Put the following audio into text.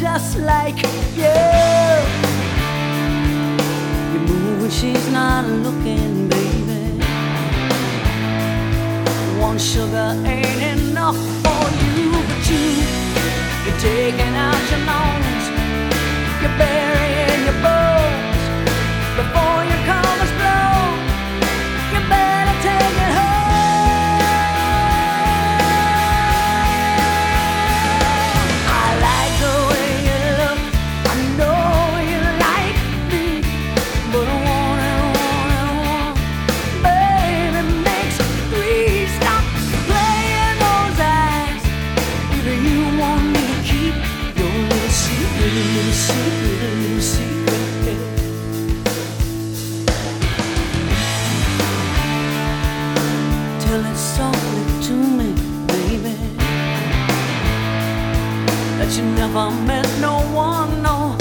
just like you. You move when she's not looking, baby. One sugar ain't enough for you, but you, you're taking out your lungs, You never met no one, no